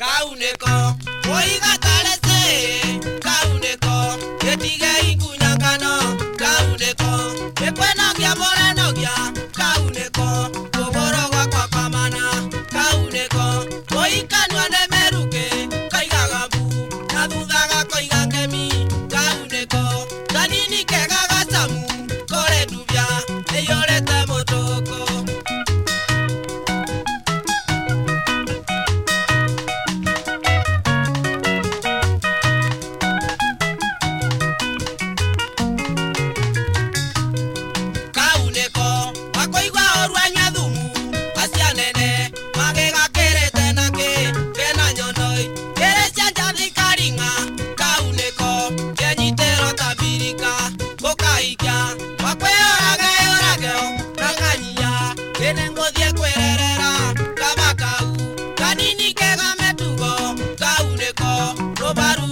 kauneko oigatareze kauneko getige ikunyangano kauneko ekwenogia morenogia kauneko kũgũrũgwa kwa kwamana kauneko oikanua nemeruke kaigaga mbu na thutha gakoiga ngemi kauneko kanini kega kenengo die kwererera kabakau kanini kega metugo kauneko robaru